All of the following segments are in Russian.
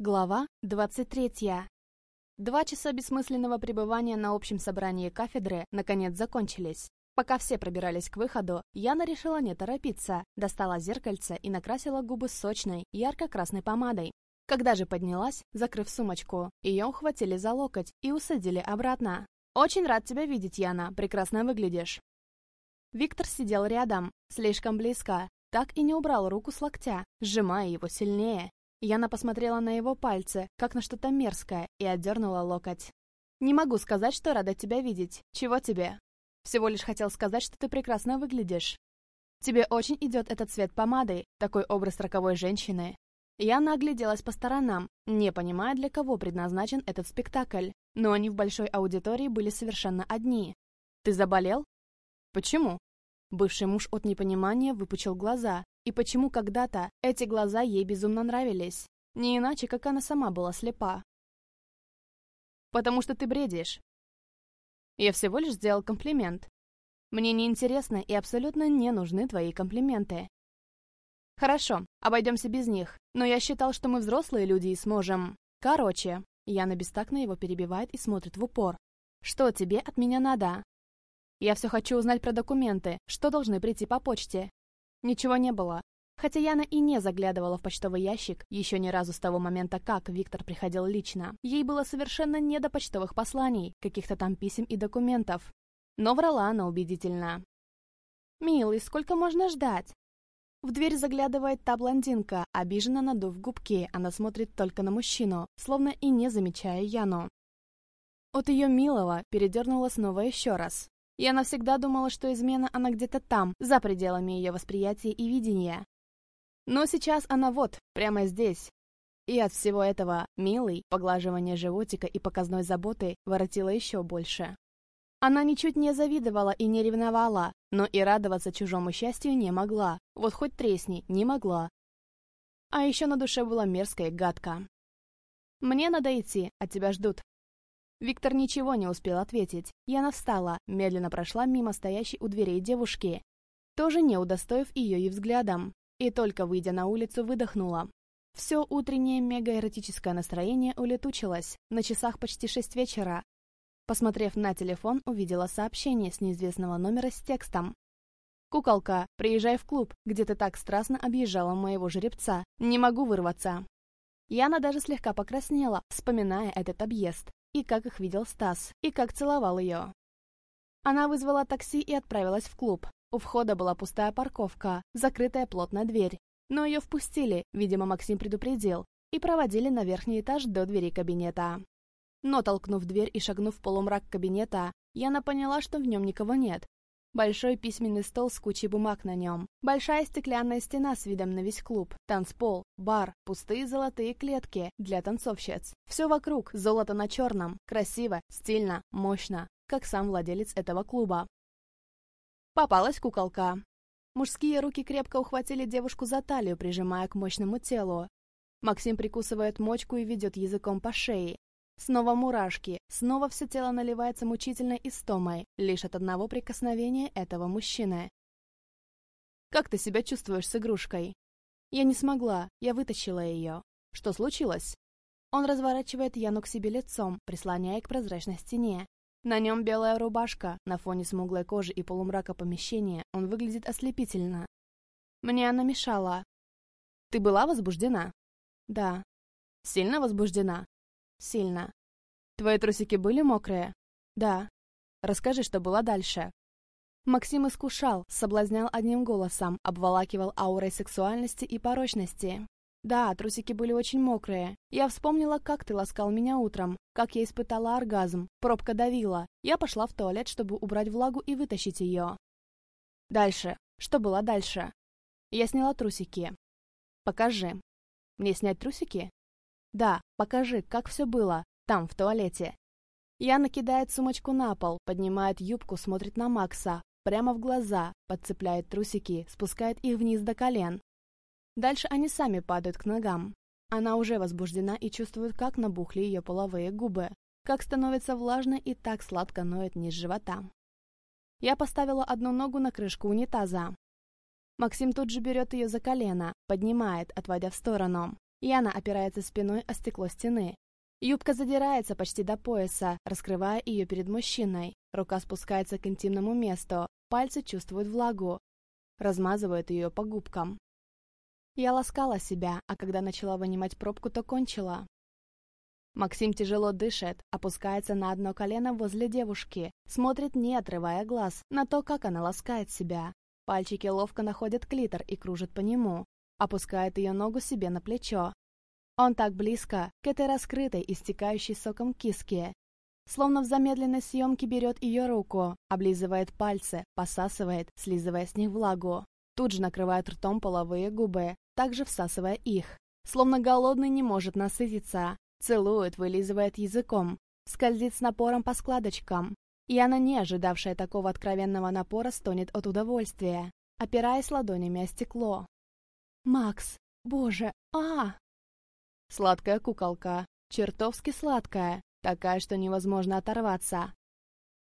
Глава 23. Два часа бессмысленного пребывания на общем собрании кафедры наконец закончились. Пока все пробирались к выходу, Яна решила не торопиться, достала зеркальце и накрасила губы сочной, ярко-красной помадой. Когда же поднялась, закрыв сумочку, ее ухватили за локоть и усадили обратно. «Очень рад тебя видеть, Яна, прекрасно выглядишь». Виктор сидел рядом, слишком близко, так и не убрал руку с локтя, сжимая его сильнее. Яна посмотрела на его пальцы, как на что-то мерзкое, и отдернула локоть. «Не могу сказать, что рада тебя видеть. Чего тебе?» «Всего лишь хотел сказать, что ты прекрасно выглядишь. Тебе очень идет этот цвет помады, такой образ роковой женщины». Яна огляделась по сторонам, не понимая, для кого предназначен этот спектакль, но они в большой аудитории были совершенно одни. «Ты заболел?» «Почему?» Бывший муж от непонимания выпучил глаза, и почему когда-то эти глаза ей безумно нравились. Не иначе, как она сама была слепа. «Потому что ты бредишь». Я всего лишь сделал комплимент. Мне не интересно и абсолютно не нужны твои комплименты. Хорошо, обойдемся без них, но я считал, что мы взрослые люди и сможем... Короче, Яна бестактно его перебивает и смотрит в упор. Что тебе от меня надо? Я все хочу узнать про документы, что должны прийти по почте. Ничего не было. Хотя Яна и не заглядывала в почтовый ящик еще ни разу с того момента, как Виктор приходил лично. Ей было совершенно не до почтовых посланий, каких-то там писем и документов. Но врала она убедительно. «Милый, сколько можно ждать?» В дверь заглядывает та блондинка, обиженно надув губки, она смотрит только на мужчину, словно и не замечая Яну. От ее милого передернула снова еще раз. Я навсегда думала, что измена она где-то там, за пределами ее восприятия и видения. Но сейчас она вот, прямо здесь. И от всего этого милый, поглаживание животика и показной заботы воротило еще больше. Она ничуть не завидовала и не ревновала, но и радоваться чужому счастью не могла. Вот хоть тресни, не могла. А еще на душе была мерзко и гадко. «Мне надо идти, а тебя ждут», Виктор ничего не успел ответить. Яна встала, медленно прошла мимо стоящей у дверей девушки, тоже не удостоив ее и взглядом, и только выйдя на улицу, выдохнула. Все утреннее мегаэротическое настроение улетучилось, на часах почти шесть вечера. Посмотрев на телефон, увидела сообщение с неизвестного номера с текстом. «Куколка, приезжай в клуб, где ты так страстно объезжала моего жеребца. Не могу вырваться». Яна даже слегка покраснела, вспоминая этот объезд и как их видел Стас, и как целовал ее. Она вызвала такси и отправилась в клуб. У входа была пустая парковка, закрытая плотная дверь. Но ее впустили, видимо, Максим предупредил, и проводили на верхний этаж до двери кабинета. Но, толкнув дверь и шагнув в полумрак кабинета, Яна поняла, что в нем никого нет. Большой письменный стол с кучей бумаг на нем. Большая стеклянная стена с видом на весь клуб. Танцпол, бар, пустые золотые клетки для танцовщиц. Все вокруг, золото на черном. Красиво, стильно, мощно. Как сам владелец этого клуба. Попалась куколка. Мужские руки крепко ухватили девушку за талию, прижимая к мощному телу. Максим прикусывает мочку и ведет языком по шее. Снова мурашки, снова все тело наливается мучительной истомой, лишь от одного прикосновения этого мужчины. «Как ты себя чувствуешь с игрушкой?» «Я не смогла, я вытащила ее. Что случилось?» Он разворачивает Яну к себе лицом, прислоняя к прозрачной стене. На нем белая рубашка, на фоне смуглой кожи и полумрака помещения он выглядит ослепительно. Мне она мешала. «Ты была возбуждена?» «Да». «Сильно возбуждена?» Сильно. Твои трусики были мокрые? Да. Расскажи, что было дальше. Максим искушал, соблазнял одним голосом, обволакивал аурой сексуальности и порочности. Да, трусики были очень мокрые. Я вспомнила, как ты ласкал меня утром, как я испытала оргазм, пробка давила. Я пошла в туалет, чтобы убрать влагу и вытащить ее. Дальше. Что было дальше? Я сняла трусики. Покажи. Мне снять трусики? Да, покажи, как все было, там, в туалете. Яна кидает сумочку на пол, поднимает юбку, смотрит на Макса, прямо в глаза, подцепляет трусики, спускает их вниз до колен. Дальше они сами падают к ногам. Она уже возбуждена и чувствует, как набухли ее половые губы, как становится влажно и так сладко ноет низ живота. Я поставила одну ногу на крышку унитаза. Максим тут же берет ее за колено, поднимает, отводя в сторону. Яна опирается спиной о стекло стены. Юбка задирается почти до пояса, раскрывая ее перед мужчиной. Рука спускается к интимному месту, пальцы чувствуют влагу, размазывают ее по губкам. Я ласкала себя, а когда начала вынимать пробку, то кончила. Максим тяжело дышит, опускается на одно колено возле девушки, смотрит, не отрывая глаз, на то, как она ласкает себя. Пальчики ловко находят клитор и кружат по нему, опускает ее ногу себе на плечо. Он так близко, к этой раскрытой, истекающей соком киске. Словно в замедленной съемке берет ее руку, облизывает пальцы, посасывает, слизывая с них влагу. Тут же накрывает ртом половые губы, также всасывая их. Словно голодный не может насытиться. Целует, вылизывает языком. Скользит с напором по складочкам. И она, не ожидавшая такого откровенного напора, стонет от удовольствия, опираясь ладонями о стекло. «Макс! Боже! а Сладкая куколка. Чертовски сладкая. Такая, что невозможно оторваться.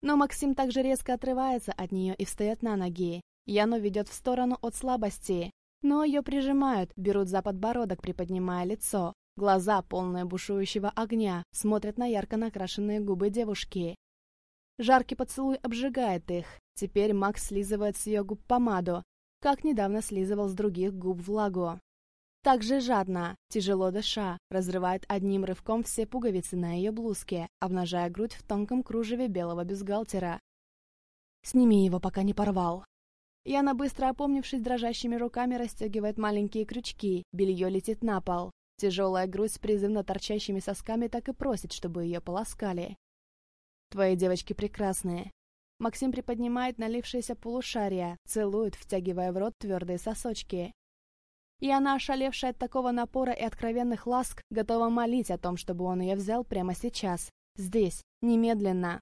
Но Максим также резко отрывается от нее и встает на ноги. Яну ведет в сторону от слабости, но ее прижимают, берут за подбородок, приподнимая лицо. Глаза, полные бушующего огня, смотрят на ярко накрашенные губы девушки. Жаркий поцелуй обжигает их. Теперь Макс слизывает с ее губ помаду, как недавно слизывал с других губ влагу. Так же жадно, тяжело дыша, разрывает одним рывком все пуговицы на ее блузке, обнажая грудь в тонком кружеве белого бюстгальтера. «Сними его, пока не порвал», Яна, быстро опомнившись, дрожащими руками расстегивает маленькие крючки, белье летит на пол. Тяжелая грудь с призывно торчащими сосками так и просит, чтобы ее полоскали. «Твои девочки прекрасные». Максим приподнимает налившееся полушария, целует, втягивая в рот твердые сосочки. И она, ошалевшая от такого напора и откровенных ласк, готова молить о том, чтобы он ее взял прямо сейчас, здесь, немедленно.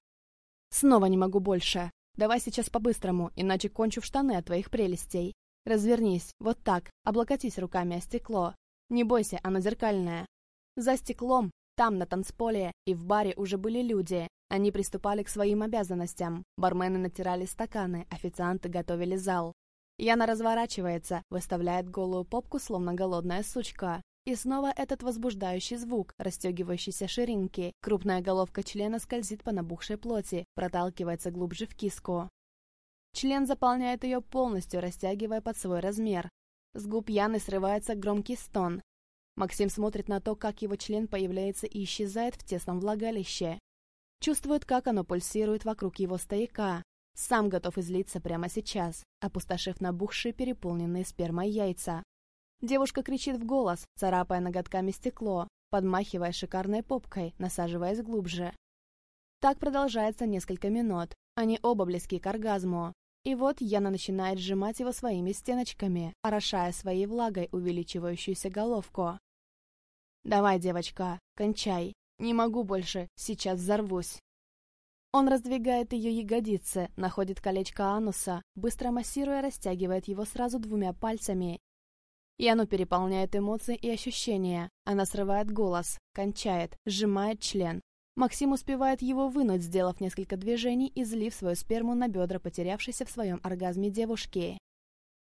«Снова не могу больше», Давай сейчас по-быстрому, иначе кончу в штаны от твоих прелестей. Развернись, вот так, облокотись руками о стекло. Не бойся, оно зеркальное. За стеклом, там, на танцполе и в баре уже были люди. Они приступали к своим обязанностям. Бармены натирали стаканы, официанты готовили зал. Яна разворачивается, выставляет голую попку, словно голодная сучка. И снова этот возбуждающий звук, расстегивающийся ширинки. Крупная головка члена скользит по набухшей плоти, проталкивается глубже в киску. Член заполняет ее полностью, растягивая под свой размер. С губ Яны срывается громкий стон. Максим смотрит на то, как его член появляется и исчезает в тесном влагалище. Чувствует, как оно пульсирует вокруг его стояка. Сам готов излиться прямо сейчас, опустошив набухшие переполненные спермой яйца. Девушка кричит в голос, царапая ноготками стекло, подмахивая шикарной попкой, насаживаясь глубже. Так продолжается несколько минут. Они оба близки к оргазму. И вот Яна начинает сжимать его своими стеночками, орошая своей влагой увеличивающуюся головку. «Давай, девочка, кончай. Не могу больше, сейчас взорвусь». Он раздвигает ее ягодицы, находит колечко ануса, быстро массируя, растягивает его сразу двумя пальцами и оно переполняет эмоции и ощущения. Она срывает голос, кончает, сжимает член. Максим успевает его вынуть, сделав несколько движений и злив свою сперму на бедра потерявшейся в своем оргазме девушки.